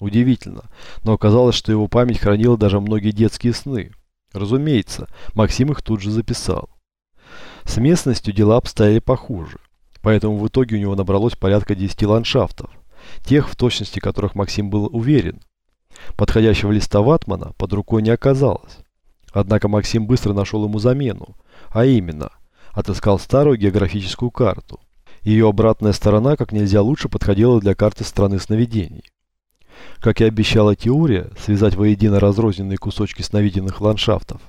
Удивительно, но оказалось, что его память хранила даже многие детские сны. Разумеется, Максим их тут же записал. С местностью дела обстояли похуже, поэтому в итоге у него набралось порядка 10 ландшафтов, тех, в точности которых Максим был уверен. Подходящего листа ватмана под рукой не оказалось. Однако Максим быстро нашел ему замену, а именно, отыскал старую географическую карту. Ее обратная сторона как нельзя лучше подходила для карты страны сновидений. Как и обещала теория, связать воедино разрозненные кусочки сновиденных ландшафтов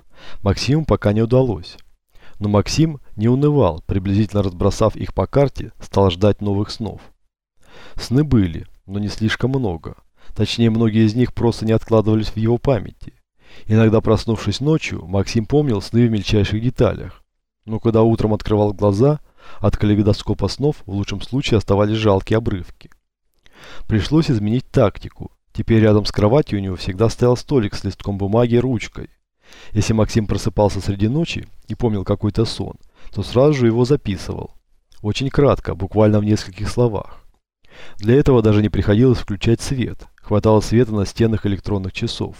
Максиму пока не удалось. Но Максим не унывал, приблизительно разбросав их по карте, стал ждать новых снов. Сны были, но не слишком много. Точнее, многие из них просто не откладывались в его памяти. Иногда проснувшись ночью, Максим помнил сны в мельчайших деталях. Но когда утром открывал глаза, от калейдоскопа снов в лучшем случае оставались жалкие обрывки. Пришлось изменить тактику. Теперь рядом с кроватью у него всегда стоял столик с листком бумаги и ручкой. Если Максим просыпался среди ночи и помнил какой-то сон, то сразу же его записывал. Очень кратко, буквально в нескольких словах. Для этого даже не приходилось включать свет, хватало света на стенах электронных часов.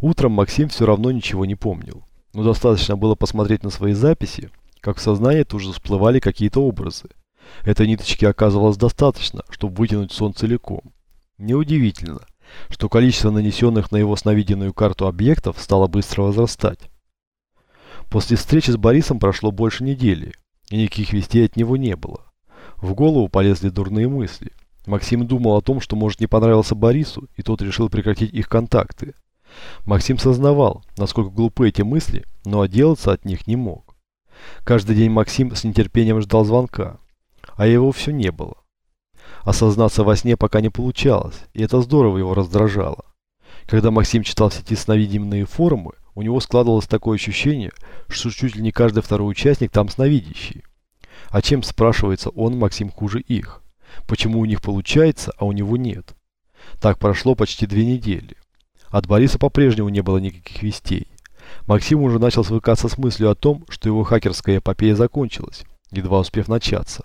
Утром Максим все равно ничего не помнил, но достаточно было посмотреть на свои записи, как в сознании тут же всплывали какие-то образы. Этой ниточки оказывалось достаточно, чтобы вытянуть сон целиком. Неудивительно, что количество нанесенных на его сновиденную карту объектов стало быстро возрастать. После встречи с Борисом прошло больше недели, и никаких вестей от него не было. В голову полезли дурные мысли. Максим думал о том, что может не понравился Борису, и тот решил прекратить их контакты. Максим сознавал, насколько глупы эти мысли, но отделаться от них не мог. Каждый день Максим с нетерпением ждал звонка, а его все не было. Осознаться во сне пока не получалось, и это здорово его раздражало. Когда Максим читал все эти сновидимые форумы, у него складывалось такое ощущение, что чуть ли не каждый второй участник там сновидящий. А чем, спрашивается он, Максим, хуже их? Почему у них получается, а у него нет? Так прошло почти две недели. От Бориса по-прежнему не было никаких вестей. Максим уже начал свыкаться с мыслью о том, что его хакерская эпопея закончилась, едва успев начаться.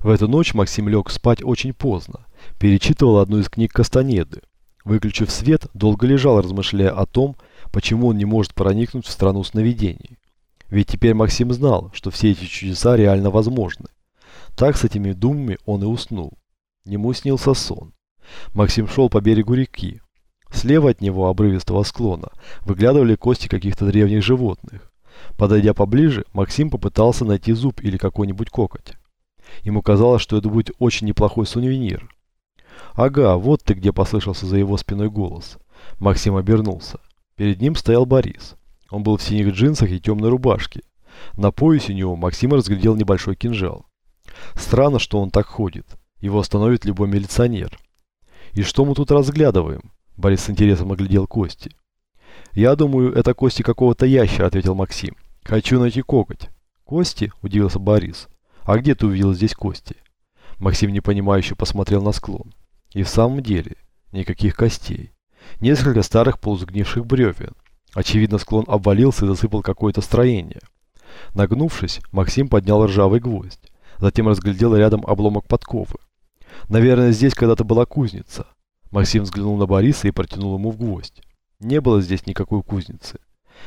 В эту ночь Максим лег спать очень поздно, перечитывал одну из книг Кастанеды. Выключив свет, долго лежал, размышляя о том, почему он не может проникнуть в страну сновидений. Ведь теперь Максим знал, что все эти чудеса реально возможны. Так с этими думами он и уснул. Ему снился сон. Максим шел по берегу реки. Слева от него, обрывистого склона, выглядывали кости каких-то древних животных. Подойдя поближе, Максим попытался найти зуб или какой-нибудь кокоть. Ему казалось, что это будет очень неплохой сувенир. «Ага, вот ты где!» – послышался за его спиной голос. Максим обернулся. Перед ним стоял Борис. Он был в синих джинсах и темной рубашке. На поясе у него Максим разглядел небольшой кинжал. Странно, что он так ходит. Его остановит любой милиционер. «И что мы тут разглядываем?» Борис с интересом оглядел кости. «Я думаю, это кости какого-то ящера», — ответил Максим. «Хочу найти коготь». «Кости?» — удивился Борис. «А где ты увидел здесь кости?» Максим непонимающе посмотрел на склон. И в самом деле, никаких костей. Несколько старых полузгнивших бревен. Очевидно, склон обвалился и засыпал какое-то строение. Нагнувшись, Максим поднял ржавый гвоздь. Затем разглядел рядом обломок подковы. Наверное, здесь когда-то была кузница. Максим взглянул на Бориса и протянул ему в гвоздь. Не было здесь никакой кузницы.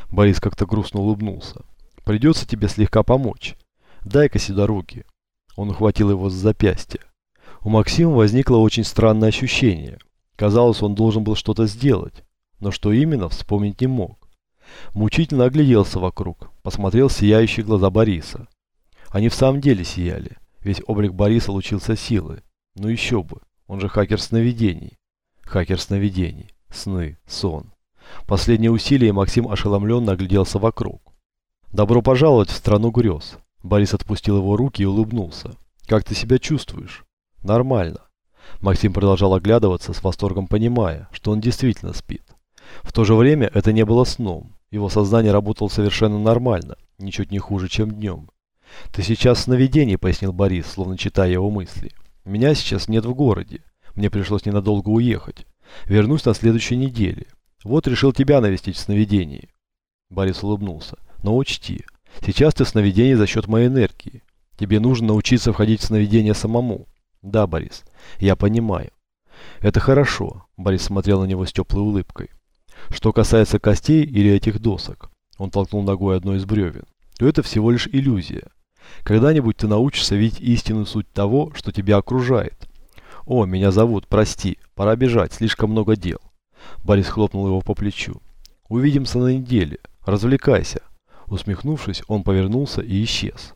Борис как-то грустно улыбнулся. Придется тебе слегка помочь. Дай-ка сюда руки. Он ухватил его за запястье. У Максима возникло очень странное ощущение. Казалось, он должен был что-то сделать, но что именно, вспомнить не мог. Мучительно огляделся вокруг, посмотрел сияющие глаза Бориса. Они в самом деле сияли, весь облик Бориса лучился силы. Ну еще бы, он же хакер сновидений. Хакер сновидений, сны, сон. Последнее усилие Максим ошеломленно огляделся вокруг. «Добро пожаловать в страну грез», Борис отпустил его руки и улыбнулся. «Как ты себя чувствуешь?» «Нормально». Максим продолжал оглядываться с восторгом, понимая, что он действительно спит. В то же время это не было сном. Его сознание работало совершенно нормально, ничуть не хуже, чем днем. «Ты сейчас в сновидении», — пояснил Борис, словно читая его мысли. «Меня сейчас нет в городе. Мне пришлось ненадолго уехать. Вернусь на следующей неделе. Вот решил тебя навестить в сновидении». Борис улыбнулся. «Но учти, Сейчас ты в сновидении за счет моей энергии. Тебе нужно научиться входить в сновидение самому. Да, Борис, я понимаю. Это хорошо, Борис смотрел на него с теплой улыбкой. Что касается костей или этих досок, он толкнул ногой одно из бревен, то это всего лишь иллюзия. Когда-нибудь ты научишься видеть истинную суть того, что тебя окружает. О, меня зовут, прости, пора бежать, слишком много дел. Борис хлопнул его по плечу. Увидимся на неделе, развлекайся. Усмехнувшись, он повернулся и исчез.